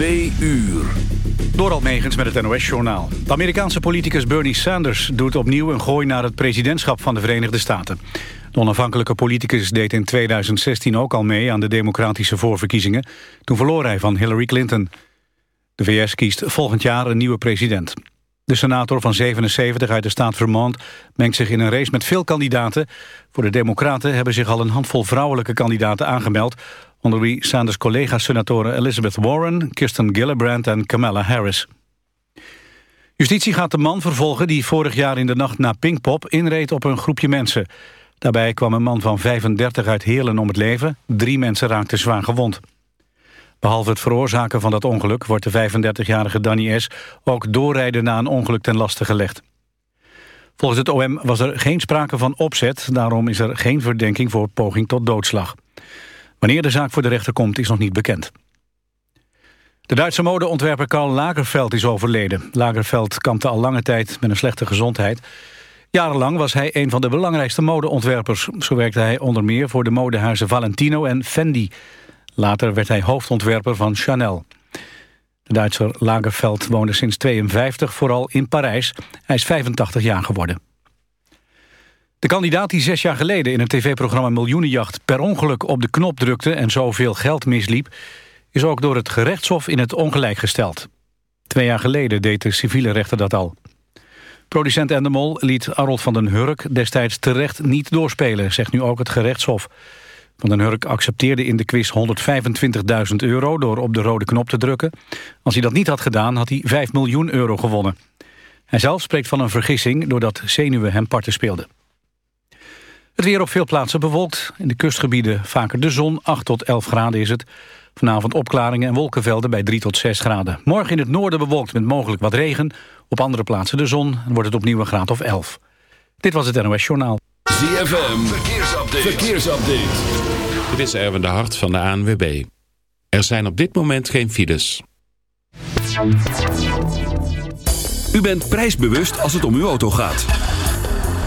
Twee uur. Door Almegens met het NOS-journaal. De Amerikaanse politicus Bernie Sanders doet opnieuw een gooi naar het presidentschap van de Verenigde Staten. De onafhankelijke politicus deed in 2016 ook al mee aan de democratische voorverkiezingen. Toen verloor hij van Hillary Clinton. De VS kiest volgend jaar een nieuwe president. De senator van 77 uit de staat Vermont mengt zich in een race met veel kandidaten. Voor de democraten hebben zich al een handvol vrouwelijke kandidaten aangemeld onder wie Sanders collega-senatoren Elizabeth Warren, Kirsten Gillibrand en Kamala Harris. Justitie gaat de man vervolgen die vorig jaar in de nacht na Pinkpop inreed op een groepje mensen. Daarbij kwam een man van 35 uit Heerlen om het leven. Drie mensen raakten zwaar gewond. Behalve het veroorzaken van dat ongeluk wordt de 35-jarige Danny S. ook doorrijden na een ongeluk ten laste gelegd. Volgens het OM was er geen sprake van opzet, daarom is er geen verdenking voor poging tot doodslag. Wanneer de zaak voor de rechter komt is nog niet bekend. De Duitse modeontwerper Karl Lagerfeld is overleden. Lagerfeld kampte al lange tijd met een slechte gezondheid. Jarenlang was hij een van de belangrijkste modeontwerpers. Zo werkte hij onder meer voor de modehuizen Valentino en Fendi. Later werd hij hoofdontwerper van Chanel. De Duitser Lagerfeld woonde sinds 52 vooral in Parijs. Hij is 85 jaar geworden. De kandidaat die zes jaar geleden in het tv-programma Miljoenenjacht... per ongeluk op de knop drukte en zoveel geld misliep... is ook door het gerechtshof in het ongelijk gesteld. Twee jaar geleden deed de civiele rechter dat al. Producent Endemol liet Arold van den Hurk destijds terecht niet doorspelen... zegt nu ook het gerechtshof. Van den Hurk accepteerde in de quiz 125.000 euro... door op de rode knop te drukken. Als hij dat niet had gedaan, had hij 5 miljoen euro gewonnen. Hij zelf spreekt van een vergissing... doordat zenuwen hem parten speelden. Het weer op veel plaatsen bewolkt. In de kustgebieden vaker de zon, 8 tot 11 graden is het. Vanavond opklaringen en wolkenvelden bij 3 tot 6 graden. Morgen in het noorden bewolkt met mogelijk wat regen. Op andere plaatsen de zon en wordt het opnieuw een graad of 11. Dit was het NOS Journaal. ZFM, verkeersupdate. verkeersupdate. Dit is Erwin de Hart van de ANWB. Er zijn op dit moment geen files. U bent prijsbewust als het om uw auto gaat.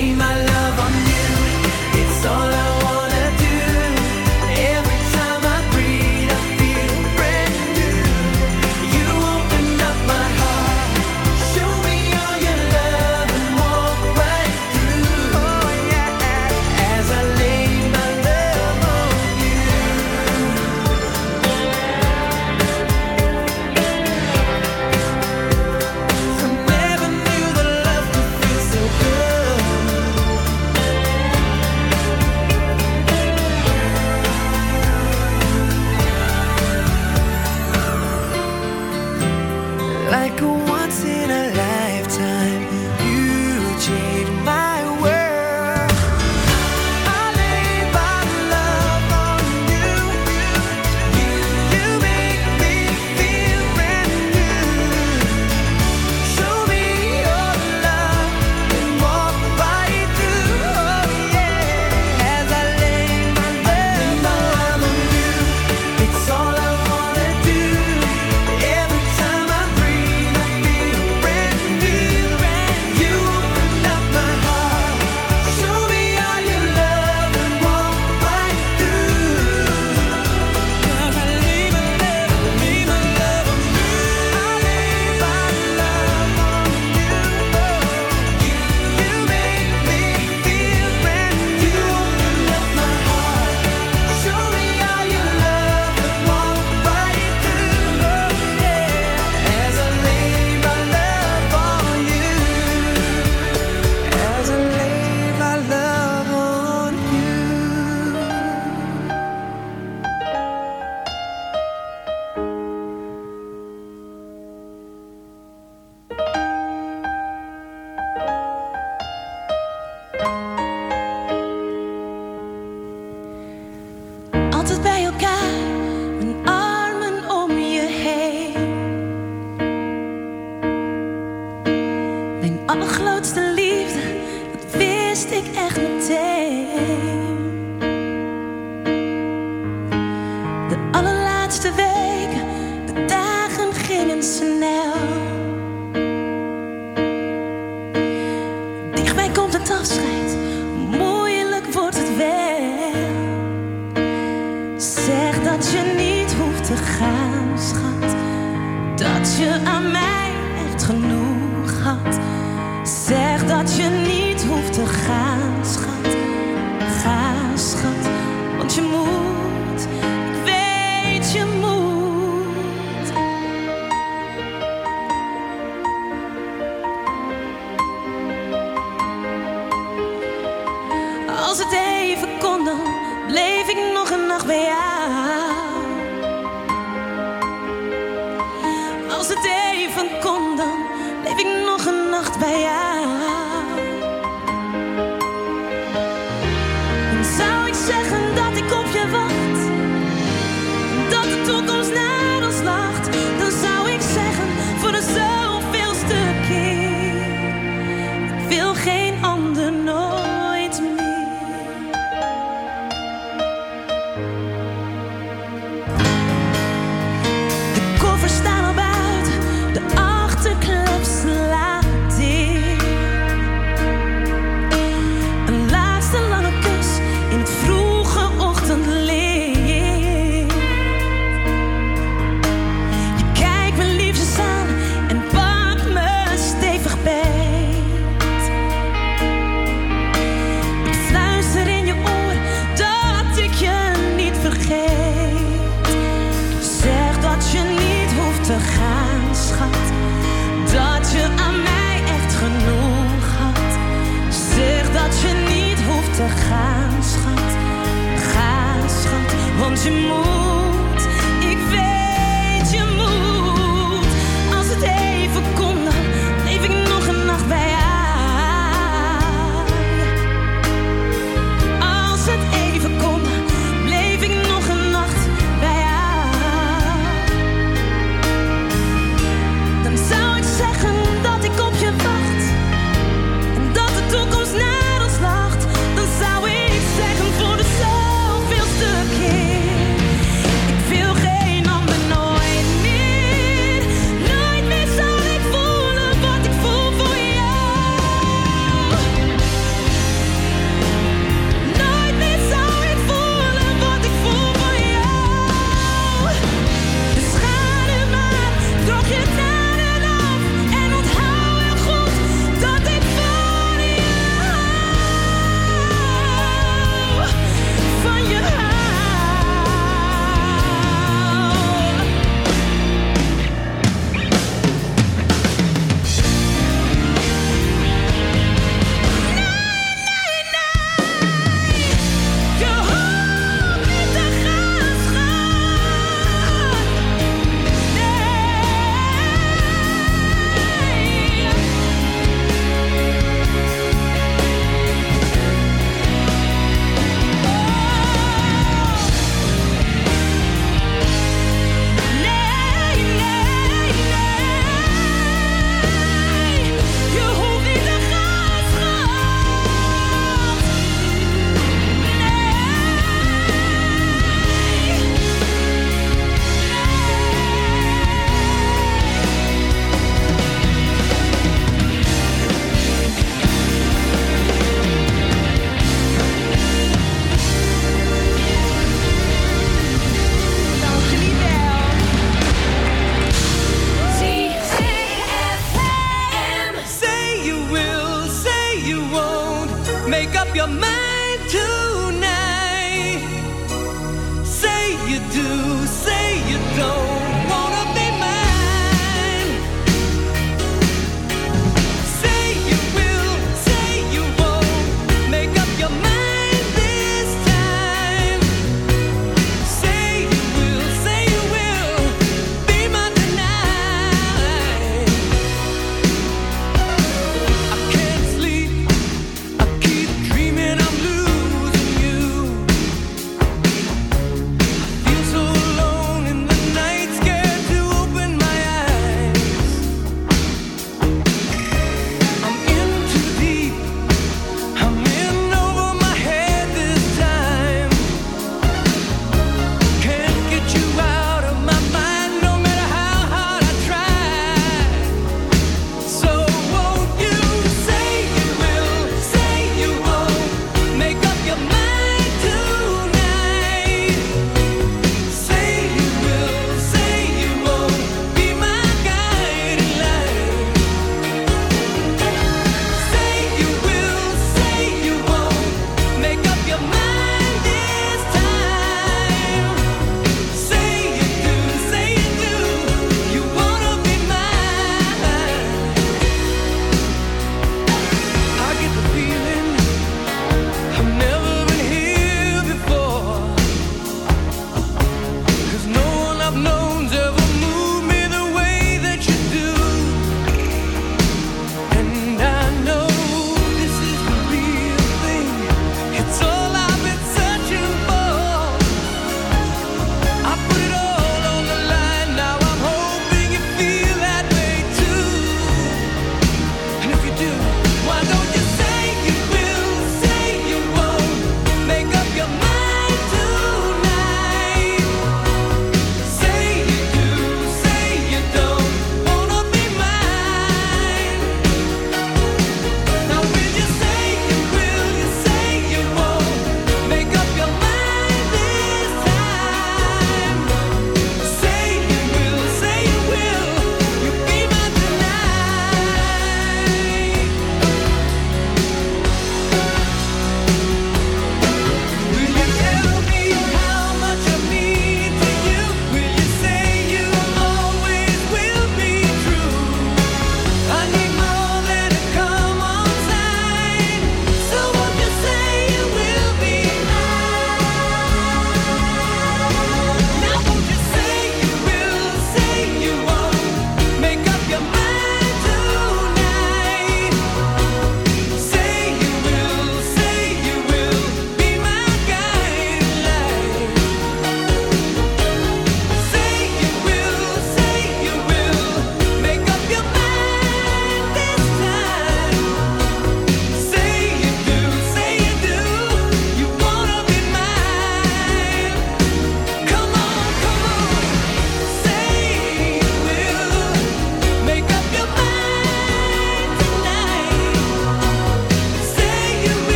My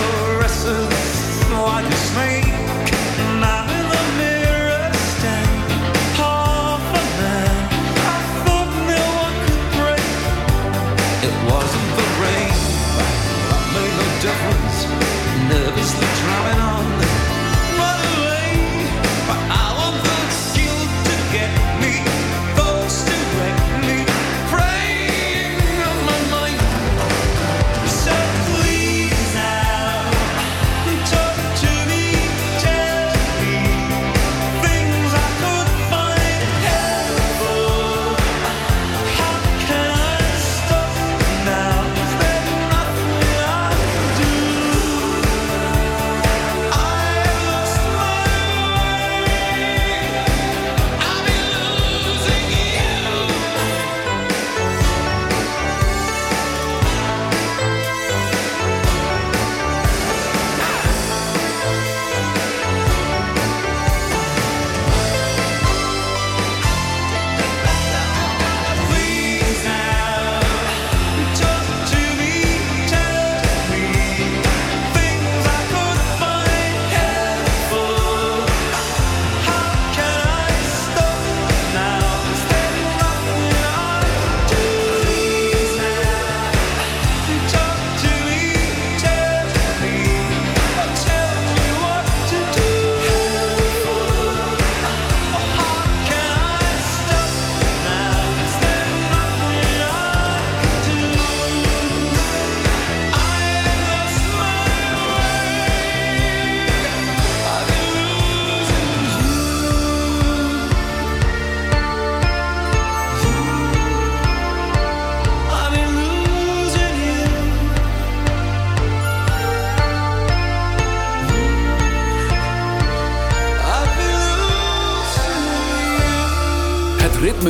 the rest of the slimy snake.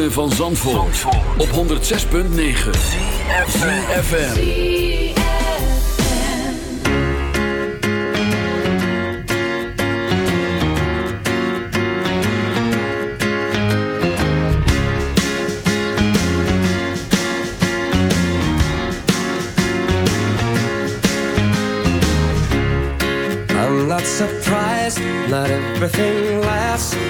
Ritme van Zandvoort, op 106.9. FM. I'm not surprised, not everything lasts.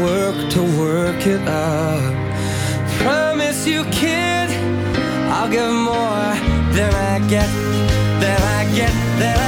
Work to work it out. Promise you, kid, I'll give more than I get, than I get, than I